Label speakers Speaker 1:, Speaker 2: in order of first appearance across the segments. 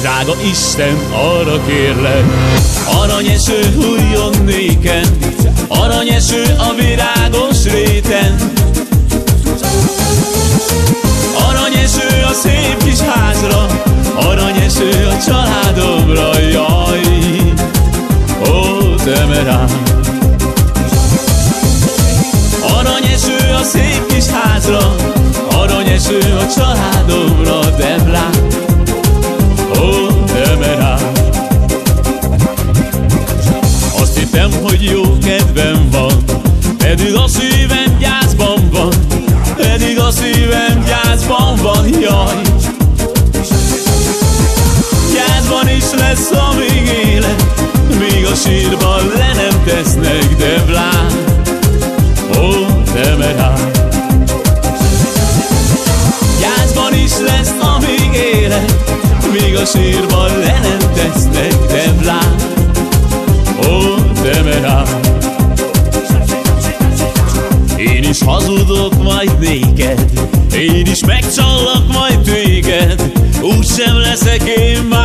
Speaker 1: Drága Isten, arra kérlek, aranyeső hújjon néken, aranyeső a virágos hazudok majd néked. Én is megcsallak majd téged. Úgy sem leszek én már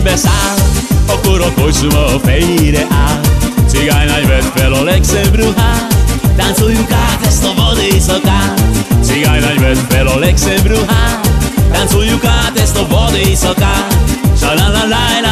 Speaker 1: fejembe száll, akkor a kocsma a fejére áll. Cigánylány vett fel a legszebb ruhát, táncoljuk át ezt a vad éjszakát. Cigánylány vett fel a legszebb ruhát, táncoljuk át ezt a vad éjszakát. Sa la la la la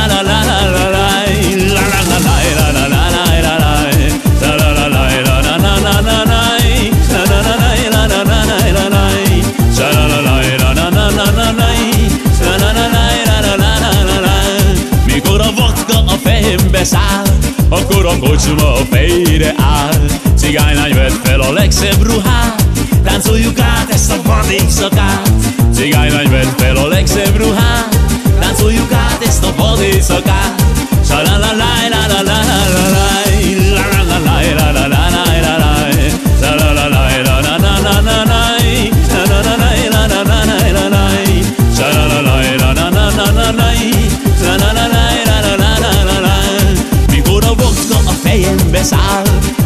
Speaker 1: akkor a kocsma a fejére áll. Cigánylány vett fel a legszebb ruhát, táncoljuk át ezt a vad éjszakát. Cigánylány vett fel a legszebb ruhát, táncoljuk át ezt a vad éjszakát. Sa la la la la fejembe száll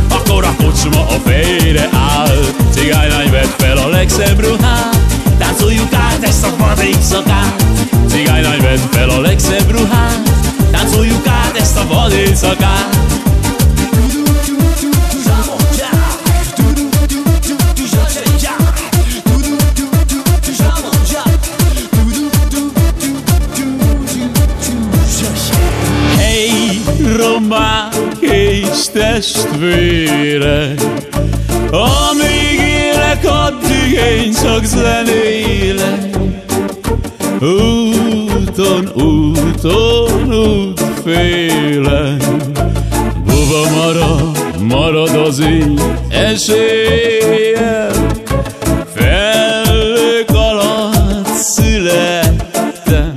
Speaker 1: Akkor a kocsma a fejére áll. Cigánylány vett fel a legszebb ruhát Táncoljuk át ezt a vad éjszakát Cigánylány vett fel a legszebb ruhát Táncoljuk át ezt a vad éjszakát testvére. Amíg élek, addig én csak zenélek Úton, úton, útfélen. Buba marad, marad az én esélyem. Felők alatt születtem.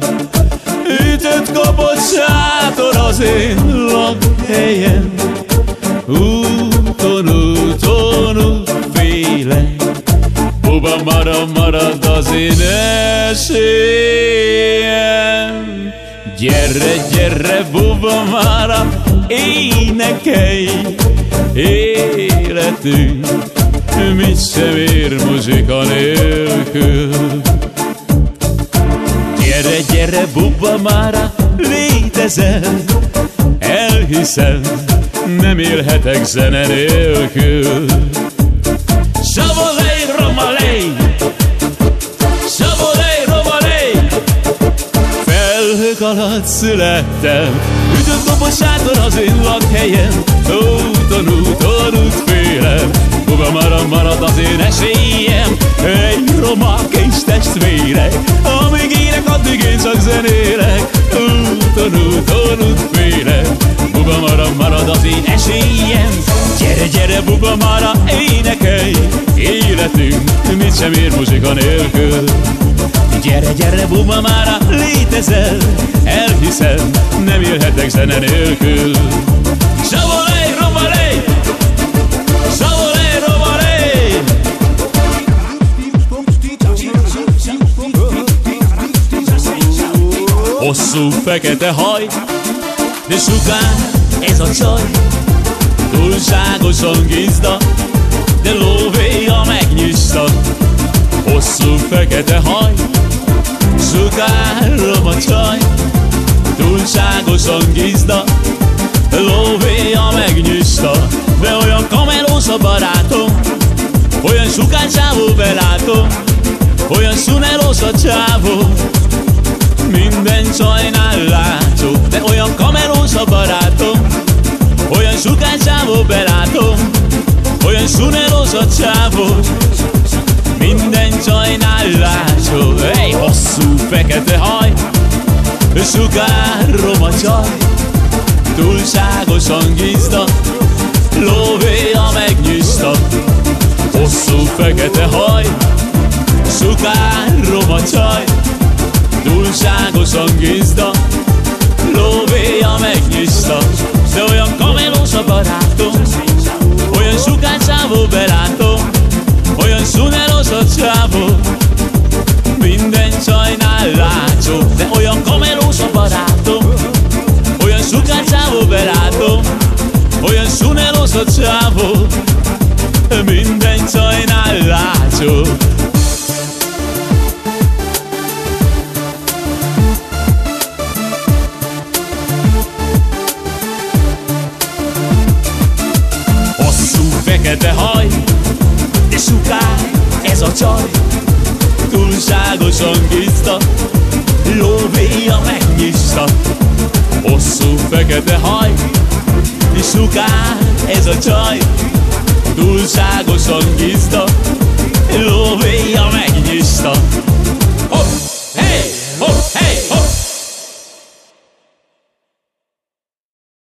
Speaker 1: Ütött kapott sátor az én lakhelyem én esélyem Gyere, gyere, buba marad, énekelj Életünk mit sem ér muzsika nélkül. Gyere, gyere, buba mára, létezel, elhiszem nem élhetek zene nélkül. Savolej, alatt születtem, ütött dobos az én lakhelyem, úton, úton, út félem, Hova marad, marad az én esélyem, egy roma kis testvérek, amíg élek, addig én csak zenélek, úton, úton, út félem, Buba marad, az én esélyem Gyere, gyere, buba mara, énekelj. Életünk mit sem ér muzsika nélkül Gyere, gyere, buba mara, létezel. Elhiszem, nem élhetek zene nélkül. Savolej, romalej Savolej, romalej Hosszú fekete haj de sugár ez a csaj. Túlságosan gizda De lóvéja megnyissa. Hosszú fekete haj Sugárom a csaj Túlságosan gizda Lóvéja megnyissa De olyan kamelós a barátom Olyan sukáncsávó belátom Olyan szunelós a csávó. Minden csajnál látszó De olyan kamerós a barátom Olyan sukán csávó belátom Olyan sunelós a csávó hosszú fekete haj Sugárom a csaj. Túlságosan gizda szunelos a csávó Minden csajnál látszó fekete haj De sukár ez a csaj Túlságosan gizda Lóvéja megnyissa. Hosszú fekete haj De sukár ez a csaj Túlságosan gizda Lóvéja megnyissa Hopp!